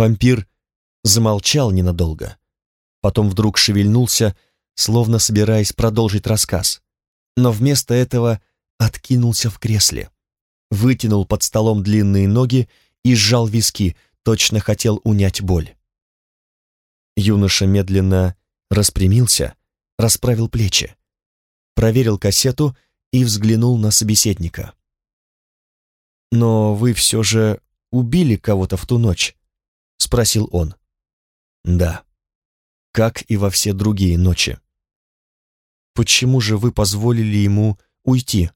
Вампир замолчал ненадолго, потом вдруг шевельнулся, словно собираясь продолжить рассказ, но вместо этого откинулся в кресле, вытянул под столом длинные ноги и сжал виски, точно хотел унять боль. Юноша медленно распрямился, расправил плечи, проверил кассету и взглянул на собеседника. «Но вы все же убили кого-то в ту ночь?» — спросил он. «Да, как и во все другие ночи». «Почему же вы позволили ему уйти?»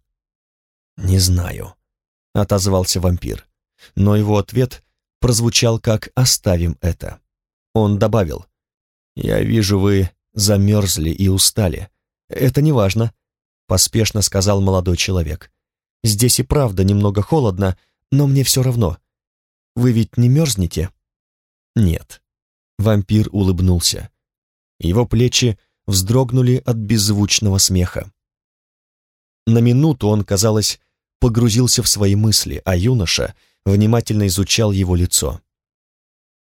«Не знаю», — отозвался вампир, но его ответ прозвучал как «оставим это». Он добавил, «Я вижу, вы замерзли и устали. Это не важно», — поспешно сказал молодой человек. «Здесь и правда немного холодно, но мне все равно. Вы ведь не мерзнете?» «Нет». Вампир улыбнулся. Его плечи вздрогнули от беззвучного смеха. На минуту он, казалось, погрузился в свои мысли, а юноша внимательно изучал его лицо.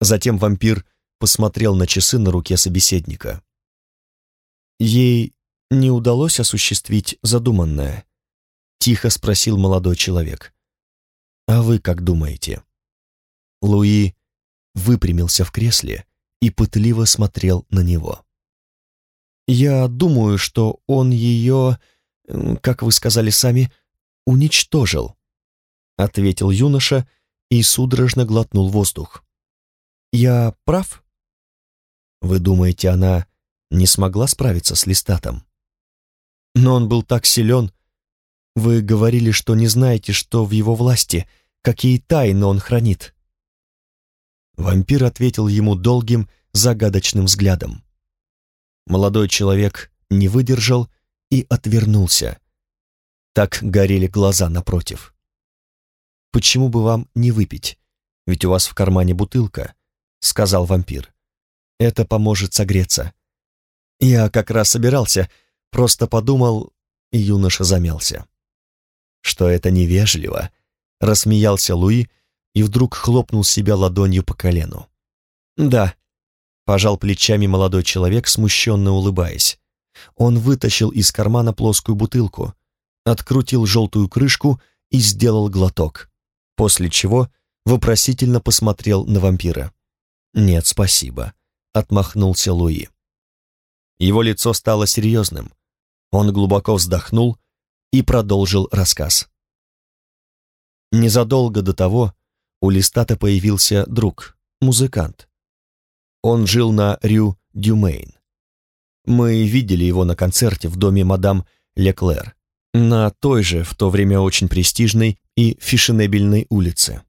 Затем вампир посмотрел на часы на руке собеседника. «Ей не удалось осуществить задуманное?» — тихо спросил молодой человек. «А вы как думаете?» Луи выпрямился в кресле и пытливо смотрел на него. «Я думаю, что он ее, как вы сказали сами, уничтожил», — ответил юноша и судорожно глотнул воздух. «Я прав?» Вы думаете, она не смогла справиться с листатом? Но он был так силен. Вы говорили, что не знаете, что в его власти, какие тайны он хранит. Вампир ответил ему долгим, загадочным взглядом. Молодой человек не выдержал и отвернулся. Так горели глаза напротив. «Почему бы вам не выпить? Ведь у вас в кармане бутылка», — сказал вампир. Это поможет согреться. Я как раз собирался, просто подумал, и юноша замялся. Что это невежливо, рассмеялся Луи и вдруг хлопнул себя ладонью по колену. Да, пожал плечами молодой человек, смущенно улыбаясь. Он вытащил из кармана плоскую бутылку, открутил желтую крышку и сделал глоток, после чего вопросительно посмотрел на вампира. «Нет, спасибо», отмахнулся Луи. Его лицо стало серьезным. Он глубоко вздохнул и продолжил рассказ. Незадолго до того у Листата появился друг, музыкант. Он жил на Рю Дюмейн. Мы видели его на концерте в доме мадам Леклер, на той же, в то время очень престижной и фешенебельной улице.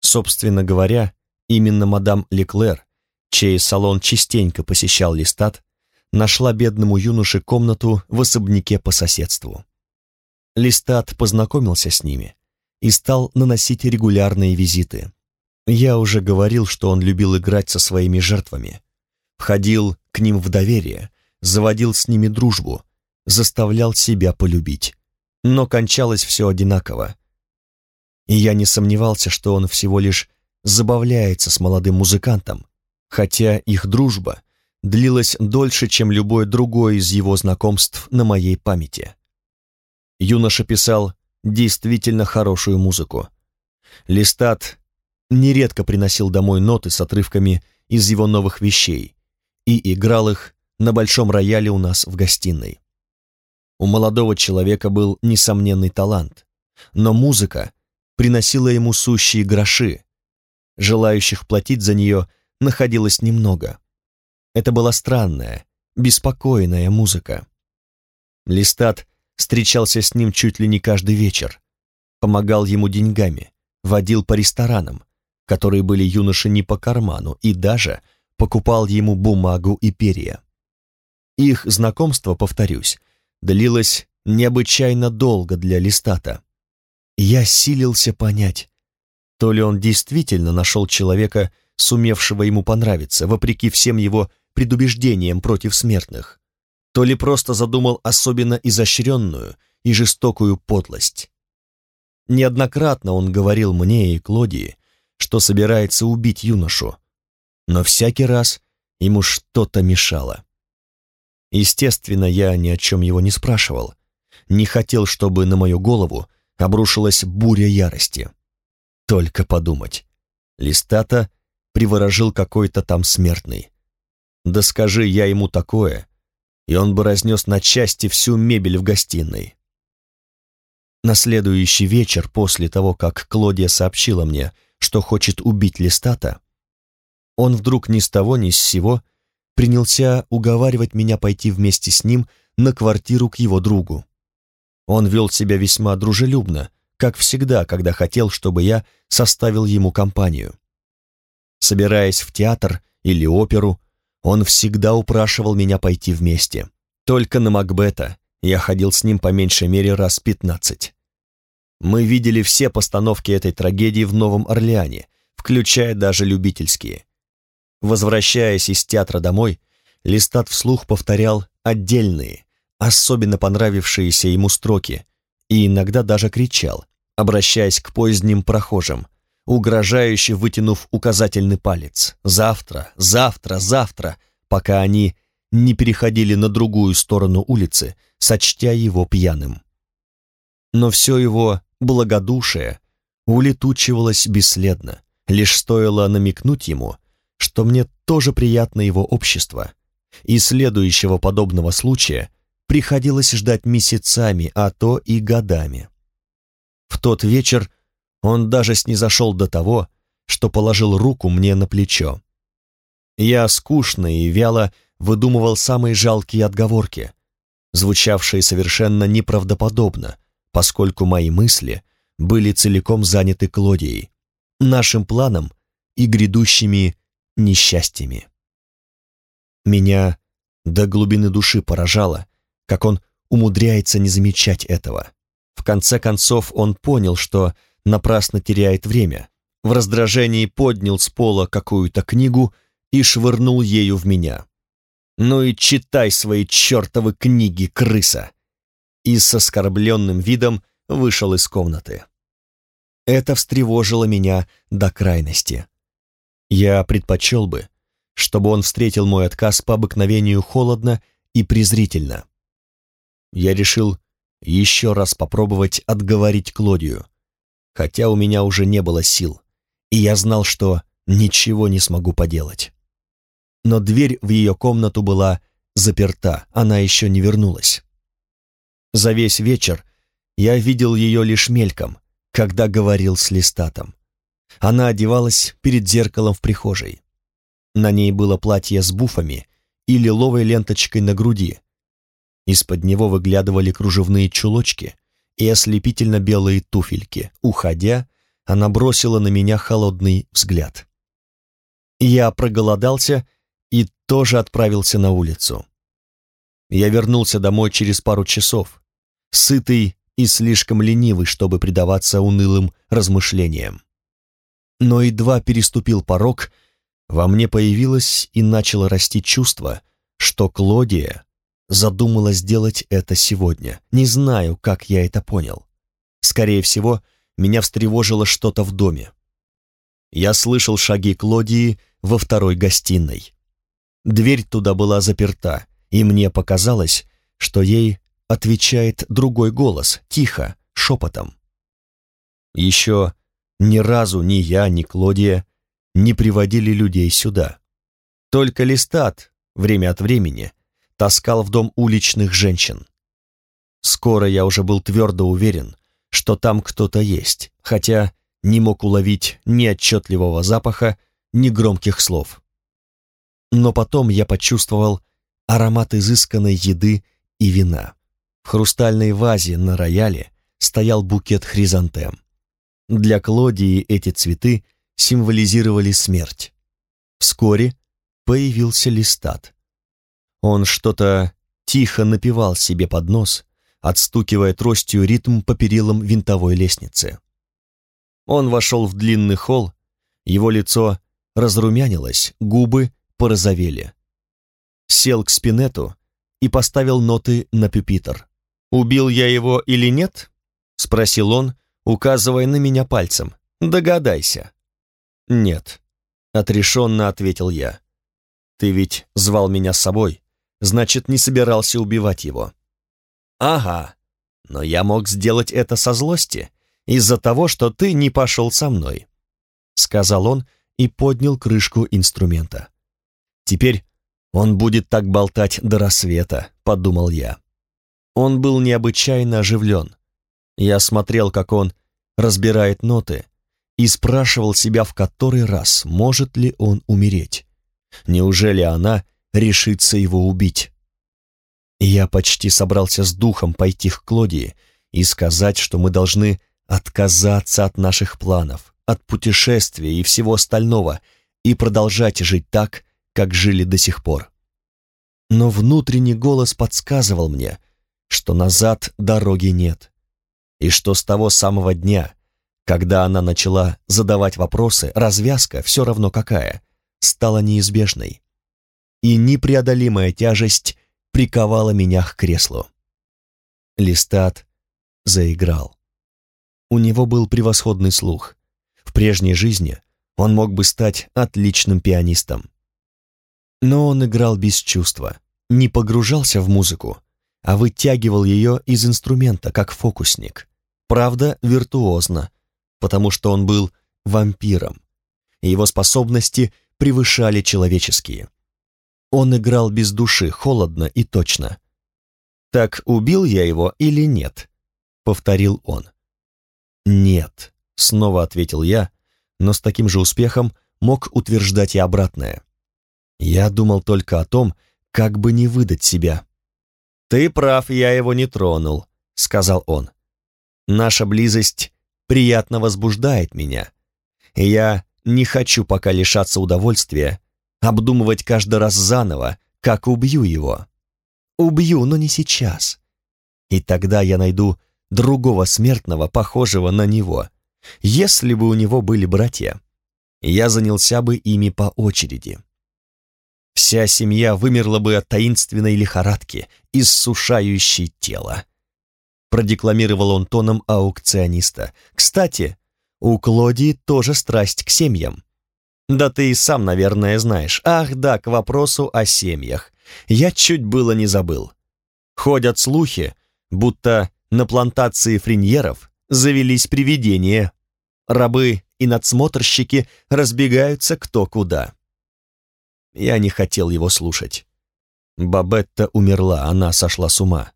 Собственно говоря, именно мадам Леклер чей салон частенько посещал Листат, нашла бедному юноше комнату в особняке по соседству. Листат познакомился с ними и стал наносить регулярные визиты. Я уже говорил, что он любил играть со своими жертвами, входил к ним в доверие, заводил с ними дружбу, заставлял себя полюбить. Но кончалось все одинаково. И я не сомневался, что он всего лишь забавляется с молодым музыкантом, хотя их дружба длилась дольше, чем любое другое из его знакомств на моей памяти. Юноша писал действительно хорошую музыку. Листат нередко приносил домой ноты с отрывками из его новых вещей и играл их на большом рояле у нас в гостиной. У молодого человека был несомненный талант, но музыка приносила ему сущие гроши. Желающих платить за нее – находилось немного. Это была странная, беспокойная музыка. Листат встречался с ним чуть ли не каждый вечер, помогал ему деньгами, водил по ресторанам, которые были юноше не по карману, и даже покупал ему бумагу и перья. Их знакомство, повторюсь, длилось необычайно долго для Листата. Я силился понять, то ли он действительно нашел человека, сумевшего ему понравиться, вопреки всем его предубеждениям против смертных, то ли просто задумал особенно изощренную и жестокую подлость. Неоднократно он говорил мне и Клодии, что собирается убить юношу, но всякий раз ему что-то мешало. Естественно, я ни о чем его не спрашивал, не хотел, чтобы на мою голову обрушилась буря ярости. Только подумать. Листата приворожил какой-то там смертный. Да скажи я ему такое, и он бы разнес на части всю мебель в гостиной. На следующий вечер, после того, как Клодия сообщила мне, что хочет убить Листата, он вдруг ни с того ни с сего принялся уговаривать меня пойти вместе с ним на квартиру к его другу. Он вел себя весьма дружелюбно, как всегда, когда хотел, чтобы я составил ему компанию. Собираясь в театр или оперу, он всегда упрашивал меня пойти вместе. Только на Макбета я ходил с ним по меньшей мере раз пятнадцать. Мы видели все постановки этой трагедии в Новом Орлеане, включая даже любительские. Возвращаясь из театра домой, Листат вслух повторял отдельные, особенно понравившиеся ему строки, и иногда даже кричал, обращаясь к поздним прохожим, угрожающе вытянув указательный палец. «Завтра, завтра, завтра!» пока они не переходили на другую сторону улицы, сочтя его пьяным. Но все его благодушие улетучивалось бесследно, лишь стоило намекнуть ему, что мне тоже приятно его общество, и следующего подобного случая приходилось ждать месяцами, а то и годами. В тот вечер он даже снизошел до того, что положил руку мне на плечо. Я скучно и вяло выдумывал самые жалкие отговорки, звучавшие совершенно неправдоподобно, поскольку мои мысли были целиком заняты Клодией, нашим планом и грядущими несчастьями. Меня до глубины души поражало, как он умудряется не замечать этого. В конце концов он понял, что напрасно теряет время. В раздражении поднял с пола какую-то книгу и швырнул ею в меня. «Ну и читай свои чертовы книги, крыса!» И с оскорбленным видом вышел из комнаты. Это встревожило меня до крайности. Я предпочел бы, чтобы он встретил мой отказ по обыкновению холодно и презрительно я решил еще раз попробовать отговорить Клодию, хотя у меня уже не было сил, и я знал, что ничего не смогу поделать. Но дверь в ее комнату была заперта, она еще не вернулась. За весь вечер я видел ее лишь мельком, когда говорил с Листатом. Она одевалась перед зеркалом в прихожей. На ней было платье с буфами и лиловой ленточкой на груди, из-под него выглядывали кружевные чулочки и ослепительно-белые туфельки. Уходя, она бросила на меня холодный взгляд. Я проголодался и тоже отправился на улицу. Я вернулся домой через пару часов, сытый и слишком ленивый, чтобы предаваться унылым размышлениям. Но едва переступил порог, во мне появилось и начало расти чувство, что Клодия задумала сделать это сегодня. Не знаю, как я это понял. Скорее всего, меня встревожило что-то в доме. Я слышал шаги Клодии во второй гостиной. Дверь туда была заперта, и мне показалось, что ей отвечает другой голос, тихо, шепотом. Еще ни разу ни я, ни Клодия не приводили людей сюда. Только Листат время от времени таскал в дом уличных женщин. Скоро я уже был твердо уверен, что там кто-то есть, хотя не мог уловить ни отчетливого запаха, ни громких слов. Но потом я почувствовал аромат изысканной еды и вина. В хрустальной вазе на рояле стоял букет хризантем. Для Клодии эти цветы символизировали смерть. Вскоре появился листат. Он что-то тихо напевал себе под нос, отстукивая тростью ритм по перилам винтовой лестницы. Он вошел в длинный холл, его лицо разрумянилось, губы порозовели. Сел к спинету и поставил ноты на пюпитр. «Убил я его или нет?» — спросил он, указывая на меня пальцем. «Догадайся». «Нет». Отрешенно ответил я. Ты ведь звал меня с собой, значит, не собирался убивать его. Ага, но я мог сделать это со злости, из-за того, что ты не пошел со мной, сказал он и поднял крышку инструмента. Теперь он будет так болтать до рассвета, подумал я. Он был необычайно оживлен. Я смотрел, как он разбирает ноты, и спрашивал себя в который раз, может ли он умереть. Неужели она решится его убить? я почти собрался с духом пойти к Клодии и сказать, что мы должны отказаться от наших планов, от путешествия и всего остального, и продолжать жить так, как жили до сих пор. Но внутренний голос подсказывал мне, что назад дороги нет, и что с того самого дня, когда она начала задавать вопросы, развязка, все равно какая, стала неизбежной. И непреодолимая тяжесть приковала меня к креслу. Листат заиграл. У него был превосходный слух. В прежней жизни он мог бы стать отличным пианистом. Но он играл без чувства, не погружался в музыку, а вытягивал ее из инструмента, как фокусник. Правда, виртуозно, потому что он был вампиром, его способности превышали человеческие. Он играл без души, холодно и точно. «Так убил я его или нет?» — повторил он. «Нет», — снова ответил я, но с таким же успехом мог утверждать и обратное. Я думал только о том, как бы не выдать себя. «Ты прав, я его не тронул», — сказал он. «Наша близость приятно возбуждает меня, я не хочу пока лишаться удовольствия обдумывать каждый раз заново, как убью его. Убью, но не сейчас. И тогда я найду другого смертного, похожего на него. Если бы у него были братья, я занялся бы ими по очереди. Вся семья вымерла бы от таинственной лихорадки, иссушающей тело продекламировал он тоном аукциониста. «Кстати, у Клодии тоже страсть к семьям». «Да ты и сам, наверное, знаешь. Ах да, к вопросу о семьях. Я чуть было не забыл. Ходят слухи, будто на плантации френьеров завелись привидения. Рабы и надсмотрщики разбегаются кто куда». Я не хотел его слушать. Бабетта умерла, она сошла с ума.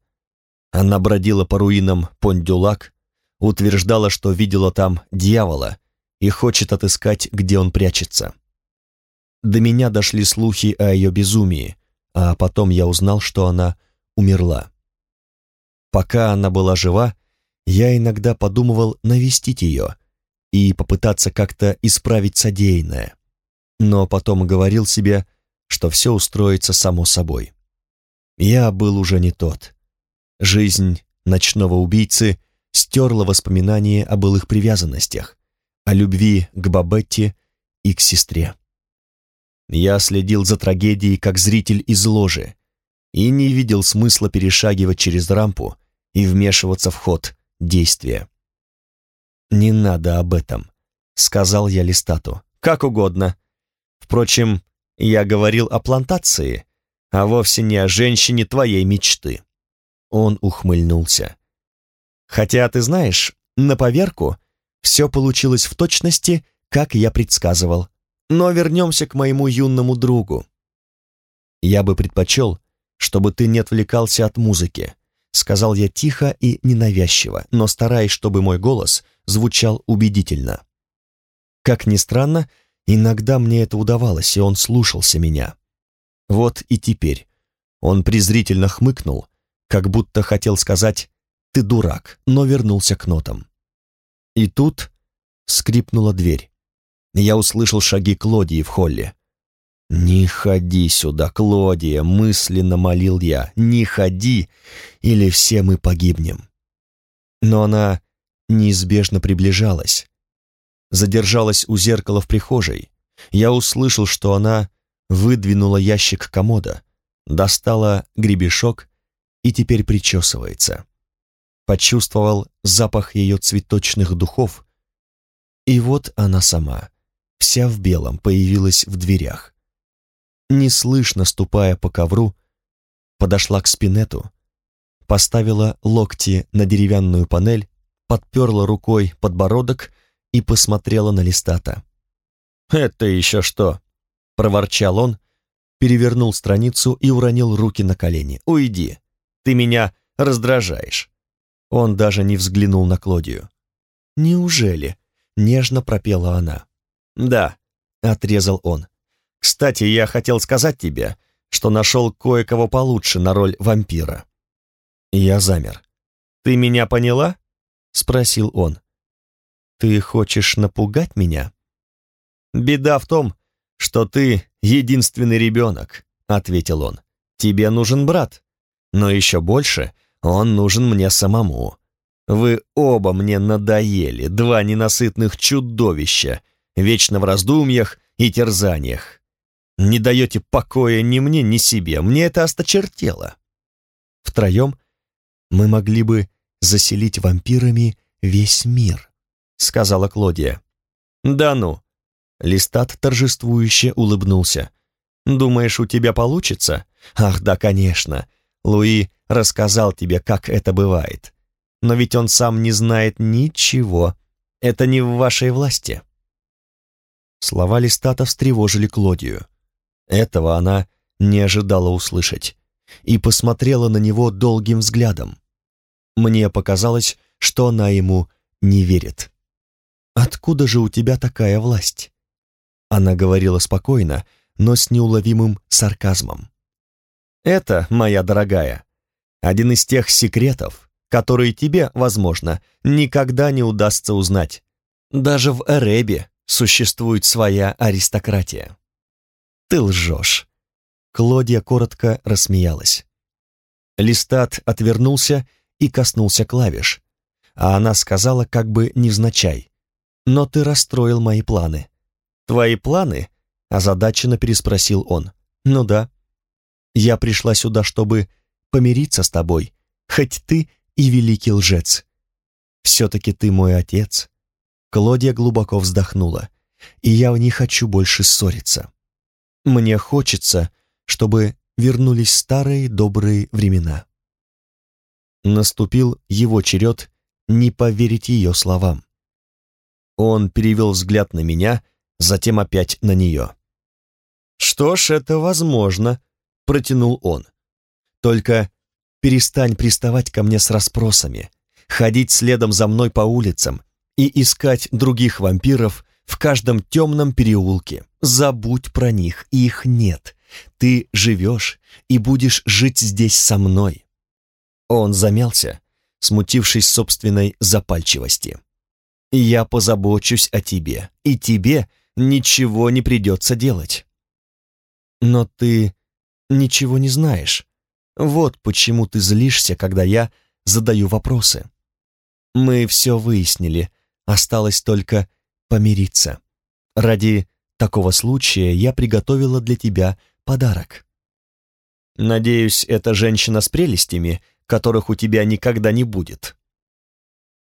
Она бродила по руинам Пондюлак, утверждала, что видела там дьявола и хочет отыскать, где он прячется. До меня дошли слухи о ее безумии, а потом я узнал, что она умерла. Пока она была жива, я иногда подумывал навестить ее и попытаться как-то исправить содеянное, но потом говорил себе, что все устроится само собой. Я был уже не тот. Жизнь ночного убийцы стерла воспоминания о былых привязанностях, о любви к Бабетте и к сестре. Я следил за трагедией как зритель из ложи и не видел смысла перешагивать через рампу и вмешиваться в ход действия. «Не надо об этом», — сказал я Листату. «Как угодно. Впрочем, я говорил о плантации, а вовсе не о женщине твоей мечты». Он ухмыльнулся. «Хотя, ты знаешь, на поверку все получилось в точности, как я предсказывал. Но вернемся к моему юному другу. Я бы предпочел, чтобы ты не отвлекался от музыки», сказал я тихо и ненавязчиво, но стараясь, чтобы мой голос звучал убедительно. Как ни странно, иногда мне это удавалось, и он слушался меня. Вот и теперь он презрительно хмыкнул, как будто хотел сказать «ты дурак», но вернулся к нотам. И тут скрипнула дверь. Я услышал шаги Клодии в холле. «Не ходи сюда, Клодия!» — мысленно молил я. «Не ходи, или все мы погибнем!» Но она неизбежно приближалась. Задержалась у зеркала в прихожей. Я услышал, что она выдвинула ящик комода, достала гребешок и теперь причесывается. Почувствовал запах ее цветочных духов, и вот она сама, вся в белом, появилась в дверях. Неслышно ступая по ковру, подошла к спинету, поставила локти на деревянную панель, подперла рукой подбородок и посмотрела на листата. «Это еще что?» — проворчал он, перевернул страницу и уронил руки на колени. «Уйди, ты меня раздражаешь». Он даже не взглянул на Клодию. «Неужели?» — нежно пропела она. «Да», — отрезал он. «Кстати, я хотел сказать тебе, что нашел кое-кого получше на роль вампира». Я замер. «Ты меня поняла?» — спросил он. «Ты хочешь напугать меня?» «Беда в том, что ты единственный ребенок», — ответил он. «Тебе нужен брат, но еще больше он нужен мне самому. Вы оба мне надоели, два ненасытных чудовища, вечно в раздумьях и терзаниях. Не даете покоя ни мне, ни себе, мне это осточертело. Втроем мы могли бы заселить вампирами весь мир, сказала Клодия. Да ну. Листат торжествующе улыбнулся. Думаешь, у тебя получится? Ах, да, конечно. Луи рассказал тебе, как это бывает. Но ведь он сам не знает ничего. Это не в вашей власти. Слова Листата встревожили Клодию. Этого она не ожидала услышать и посмотрела на него долгим взглядом. Мне показалось, что она ему не верит. «Откуда же у тебя такая власть?» Она говорила спокойно, но с неуловимым сарказмом. «Это, моя дорогая, один из тех секретов, которые тебе, возможно, никогда не удастся узнать. Даже в Эребе существует своя аристократия. Ты лжешь. Клодия коротко рассмеялась. Листат отвернулся и коснулся клавиш, а она сказала как бы невзначай. «Но ты расстроил мои планы». «Твои планы?» — озадаченно переспросил он. «Ну да. Я пришла сюда, чтобы помириться с тобой, хоть ты и великий лжец. Все-таки ты мой отец». Клодия глубоко вздохнула и я не хочу больше ссориться. Мне хочется, чтобы вернулись старые добрые времена. Наступил его черед не поверить ее словам. Он перевел взгляд на меня, затем опять на нее. «Что ж, это возможно», — протянул он. «Только перестань приставать ко мне с расспросами, ходить следом за мной по улицам и искать других вампиров, в каждом темном переулке. Забудь про них, их нет. Ты живешь и будешь жить здесь со мной». Он замялся, смутившись собственной запальчивости. «Я позабочусь о тебе, и тебе ничего не придется делать». «Но ты ничего не знаешь. Вот почему ты злишься, когда я задаю вопросы. Мы все выяснили, осталось только помириться. Ради такого случая я приготовила для тебя подарок. Надеюсь, это женщина с прелестями, которых у тебя никогда не будет.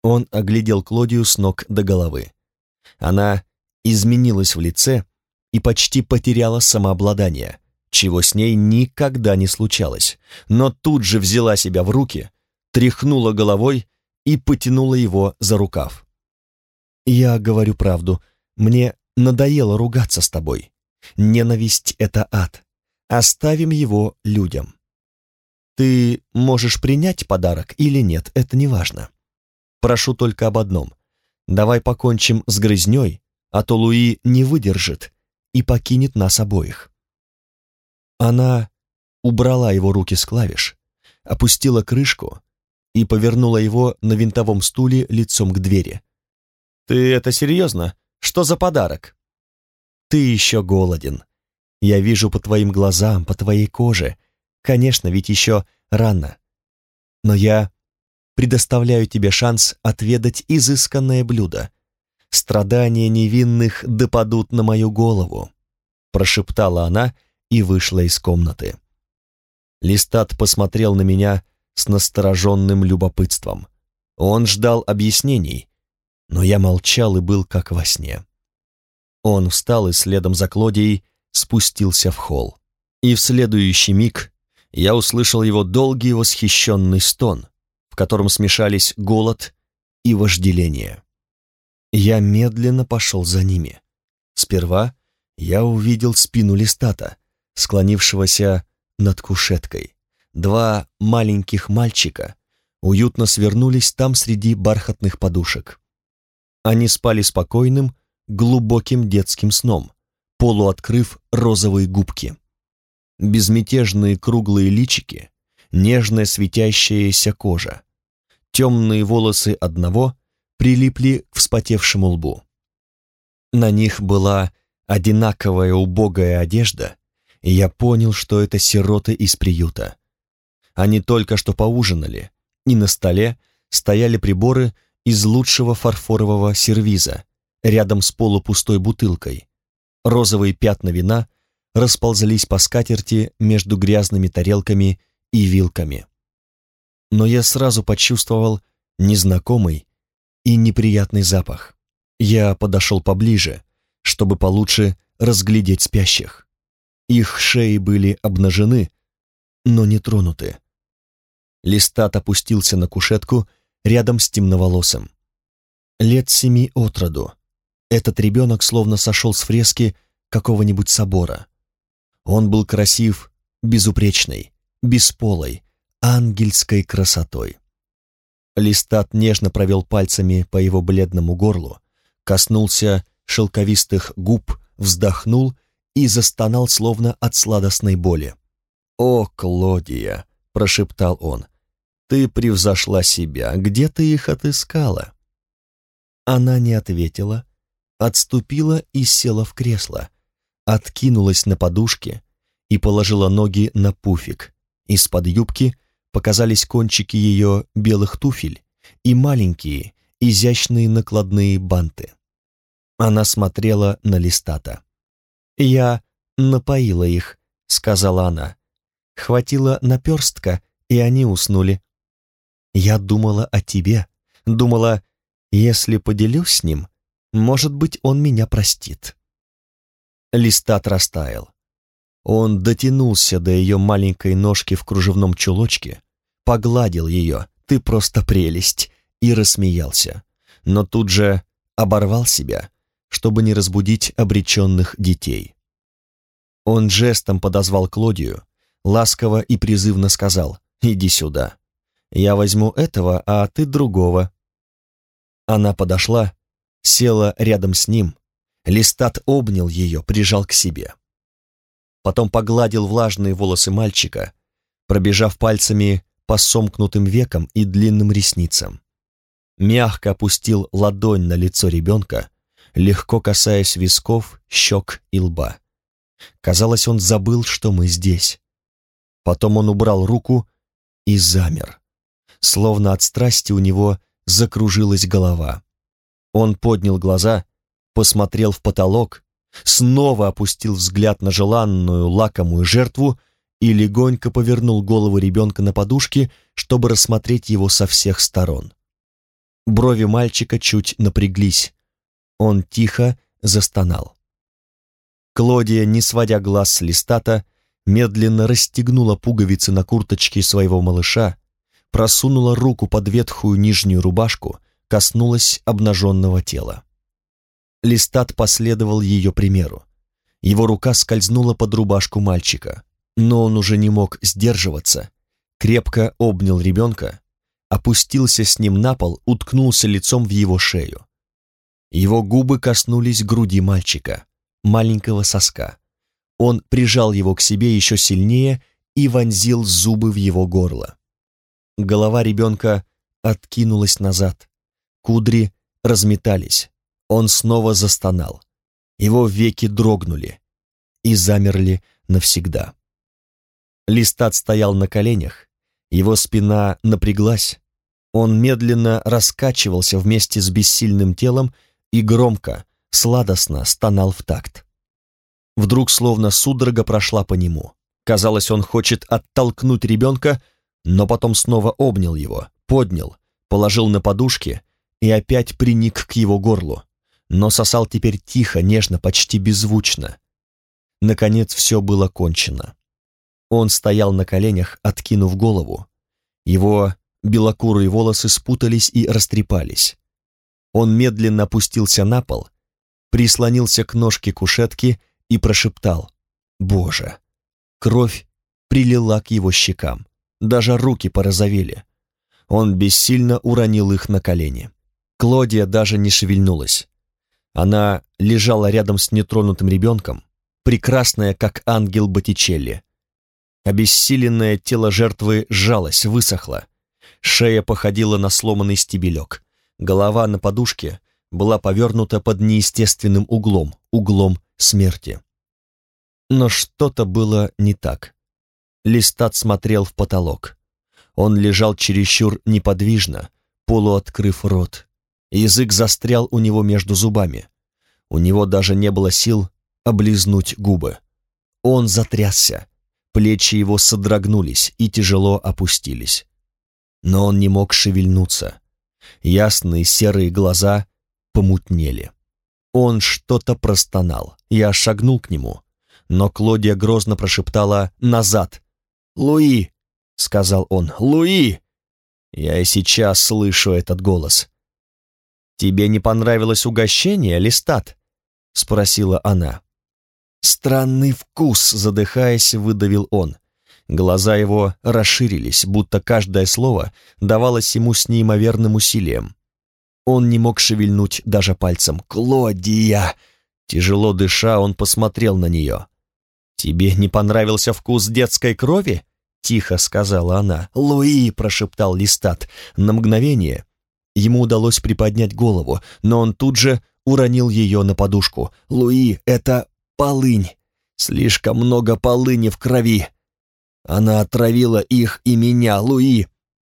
Он оглядел Клодию с ног до головы. Она изменилась в лице и почти потеряла самообладание, чего с ней никогда не случалось, но тут же взяла себя в руки, тряхнула головой и потянула его за рукав. Я говорю правду. Мне надоело ругаться с тобой. Ненависть — это ад. Оставим его людям. Ты можешь принять подарок или нет, это не важно. Прошу только об одном. Давай покончим с грызней, а то Луи не выдержит и покинет нас обоих. Она убрала его руки с клавиш, опустила крышку и повернула его на винтовом стуле лицом к двери. «Ты это серьезно? Что за подарок?» «Ты еще голоден. Я вижу по твоим глазам, по твоей коже. Конечно, ведь еще рано. Но я предоставляю тебе шанс отведать изысканное блюдо. Страдания невинных допадут на мою голову», прошептала она и вышла из комнаты. Листат посмотрел на меня с настороженным любопытством. Он ждал объяснений, но я молчал и был как во сне. Он встал и следом за Клодией спустился в холл. И в следующий миг я услышал его долгий восхищенный стон, в котором смешались голод и вожделение. Я медленно пошел за ними. Сперва я увидел спину листата, склонившегося над кушеткой. Два маленьких мальчика уютно свернулись там среди бархатных подушек. Они спали спокойным, глубоким детским сном, полуоткрыв розовые губки. Безмятежные круглые личики, нежная светящаяся кожа. Темные волосы одного прилипли к вспотевшему лбу. На них была одинаковая убогая одежда, и я понял, что это сироты из приюта. Они только что поужинали, и на столе стояли приборы из лучшего фарфорового сервиза, рядом с полупустой бутылкой. Розовые пятна вина расползались по скатерти между грязными тарелками и вилками. Но я сразу почувствовал незнакомый и неприятный запах. Я подошел поближе, чтобы получше разглядеть спящих. Их шеи были обнажены, но не тронуты. Листат опустился на кушетку рядом с темноволосым. Лет семи от роду. Этот ребенок словно сошел с фрески какого-нибудь собора. Он был красив, безупречный, бесполой, ангельской красотой. Листат нежно провел пальцами по его бледному горлу, коснулся шелковистых губ, вздохнул и застонал, словно от сладостной боли. «О, Клодия!» — прошептал он. «Ты превзошла себя. Где ты их отыскала?» Она не ответила, отступила и села в кресло, откинулась на подушке и положила ноги на пуфик. Из-под юбки показались кончики ее белых туфель и маленькие, изящные накладные банты. Она смотрела на листата. «Я напоила их», — сказала она. Хватило наперстка, и они уснули. Я думала о тебе, думала, если поделюсь с ним, может быть, он меня простит. Листат растаял. Он дотянулся до ее маленькой ножки в кружевном чулочке, погладил ее, ты просто прелесть, и рассмеялся. Но тут же оборвал себя, чтобы не разбудить обреченных детей. Он жестом подозвал Клодию, ласково и призывно сказал «Иди сюда. Я возьму этого, а ты другого». Она подошла, села рядом с ним, Листат обнял ее, прижал к себе. Потом погладил влажные волосы мальчика, пробежав пальцами по сомкнутым векам и длинным ресницам. Мягко опустил ладонь на лицо ребенка, легко касаясь висков, щек и лба. Казалось, он забыл, что мы здесь. Потом он убрал руку и замер. Словно от страсти у него закружилась голова. Он поднял глаза, посмотрел в потолок, снова опустил взгляд на желанную лакомую жертву и легонько повернул голову ребенка на подушке, чтобы рассмотреть его со всех сторон. Брови мальчика чуть напряглись. Он тихо застонал. Клодия, не сводя глаз с листата, медленно расстегнула пуговицы на курточке своего малыша, просунула руку под ветхую нижнюю рубашку, коснулась обнаженного тела. Листат последовал ее примеру. Его рука скользнула под рубашку мальчика, но он уже не мог сдерживаться, крепко обнял ребенка, опустился с ним на пол, уткнулся лицом в его шею. Его губы коснулись груди мальчика, маленького соска. Он прижал его к себе еще сильнее и вонзил зубы в его горло. Голова ребенка откинулась назад. Кудри разметались. Он снова застонал. Его веки дрогнули и замерли навсегда. Листат стоял на коленях, его спина напряглась, он медленно раскачивался вместе с бессильным телом и громко, сладостно стонал в такт. Вдруг словно судорога прошла по нему. Казалось, он хочет оттолкнуть ребенка, но потом снова обнял его, поднял, положил на подушки и опять приник к его горлу. но сосал теперь тихо, нежно, почти беззвучно. Наконец все было кончено. Он стоял на коленях, откинув голову. Его белокурые волосы спутались и растрепались. Он медленно опустился на пол, прислонился к ножке кушетки и прошептал «Боже!». Кровь прилила к его щекам, даже руки порозовели. Он бессильно уронил их на колени. Клодия даже не шевельнулась. Она лежала рядом с нетронутым ребенком, прекрасная, как ангел Боттичелли. Обессиленное тело жертвы сжалось, высохло. Шея походила на сломанный стебелек. Голова на подушке была повернута под неестественным углом, углом смерти. Но что-то было не так. Листат смотрел в потолок. Он лежал чересчур неподвижно, полуоткрыв рот. Язык застрял у него между зубами. У него даже не было сил облизнуть губы. Он затрясся, плечи его содрогнулись и тяжело опустились. Но он не мог шевельнуться. Ясные серые глаза помутнели. Он что-то простонал. Я шагнул к нему, но Клодия грозно прошептала «назад». «Луи!» — сказал он. «Луи!» Я и сейчас слышу этот голос. «Тебе не понравилось угощение, Листат?» — спросила она. «Странный вкус», — задыхаясь, выдавил он. Глаза его расширились, будто каждое слово давалось ему с неимоверным усилием. Он не мог шевельнуть даже пальцем. «Клодия!» Тяжело дыша, он посмотрел на нее. «Тебе не понравился вкус детской крови?» Тихо сказала она. «Луи!» — прошептал Листат. На мгновение ему удалось приподнять голову, но он тут же уронил ее на подушку. «Луи, это полынь! Слишком много полыни в крови! Она отравила их и меня, Луи!»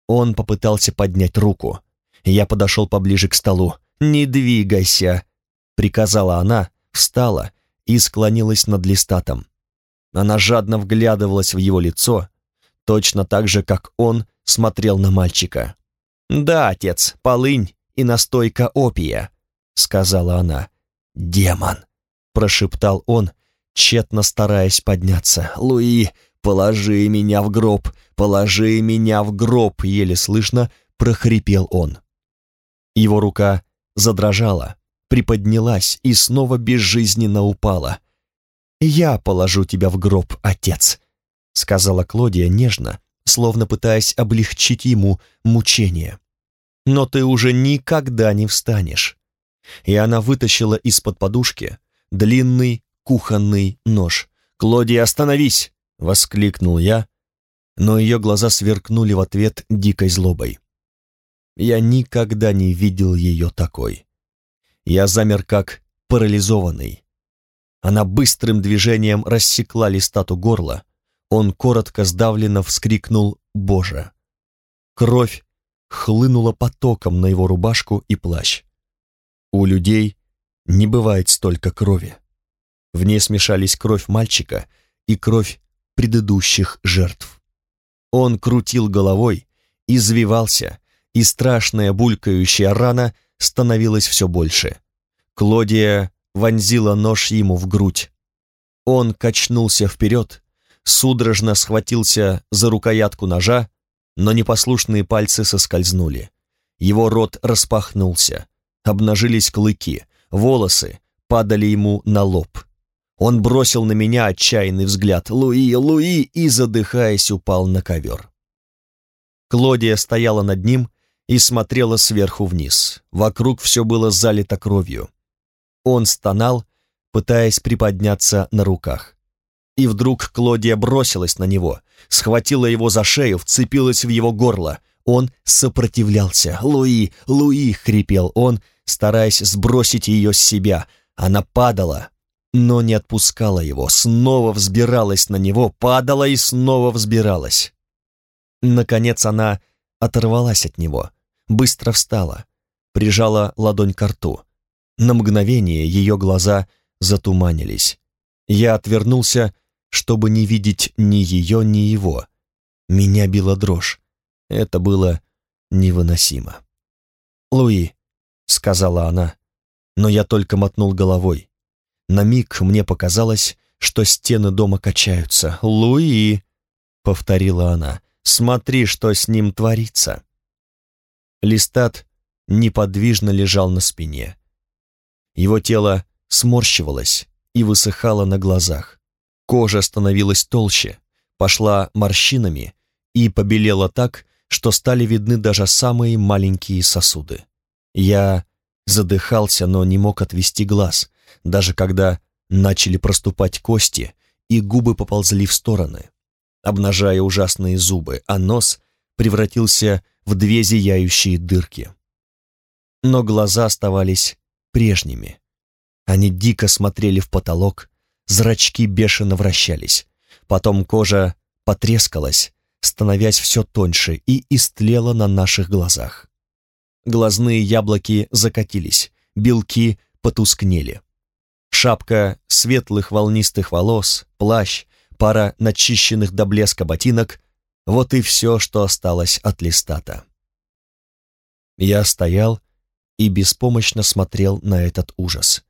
Он попытался поднять руку. Я подошел поближе к столу. «Не двигайся!» — приказала она, встала и склонилась над листатом. Она жадно вглядывалась в его лицо, точно так же, как он смотрел на мальчика. «Да, отец, полынь и настойка опия», — сказала она. «Демон!» — прошептал он, тщетно стараясь подняться. «Луи, положи меня в гроб! Положи меня в гроб!» — еле слышно прохрипел он. Его рука задрожала, приподнялась и снова безжизненно упала. «Я положу тебя в гроб, отец», — сказала Клодия нежно, словно пытаясь облегчить ему мучение. «Но ты уже никогда не встанешь и она вытащила из-под подушки длинный кухонный нож. «Клодия, остановись!» — воскликнул я, но ее глаза сверкнули в ответ дикой злобой. Я никогда не видел ее такой. Я замер как парализованный. Она быстрым движением рассекла листату горла, он коротко сдавленно вскрикнул «Боже!». Кровь хлынула потоком на его рубашку и плащ. У людей не бывает столько крови. В ней смешались кровь мальчика и кровь предыдущих жертв. Он крутил головой, извивался, и страшная булькающая рана становилась все больше. Клодия вонзила нож ему в грудь. Он качнулся вперед, судорожно схватился за рукоятку ножа, но непослушные пальцы соскользнули. Его рот распахнулся обнажились клыки, волосы падали ему на лоб. Он бросил на меня отчаянный взгляд «Луи, Луи!» и, задыхаясь, упал на ковер. Клодия стояла над ним и смотрела сверху вниз. Вокруг все было залито кровью. Он стонал, пытаясь приподняться на руках. И вдруг Клодия бросилась на него, схватила его за шею, вцепилась в его горло. Он сопротивлялся. «Луи! Луи!» — хрипел он, стараясь сбросить ее с себя. Она падала, но не отпускала его, снова взбиралась на него, падала и снова взбиралась. Наконец она оторвалась от него, быстро встала, прижала ладонь к рту. На мгновение ее глаза затуманились. Я отвернулся, чтобы не видеть ни ее, ни его. Меня била дрожь. Это было невыносимо. «Луи», — сказала она. но я только мотнул головой. На миг мне показалось, что стены дома качаются. «Луи!» — повторила она. «Смотри, что с ним творится!» Листат неподвижно лежал на спине. Его тело сморщивалось и высыхало на глазах. Кожа становилась толще, пошла морщинами и побелела так, что стали видны даже самые маленькие сосуды. Я задыхался, но не мог отвести глаз, даже когда начали проступать кости, и губы поползли в стороны, обнажая ужасные зубы, а нос превратился в две зияющие дырки. Но глаза оставались прежними. Они дико смотрели в потолок, зрачки бешено вращались. Потом кожа потрескалась, становясь все тоньше, и истлела на наших глазах. Глазные яблоки закатились, белки потускнели. Шапка светлых волнистых волос, плащ, пара начищенных до блеска ботинок — вот и все, что осталось от листата. Я стоял и беспомощно смотрел на этот ужас.